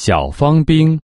小方兵。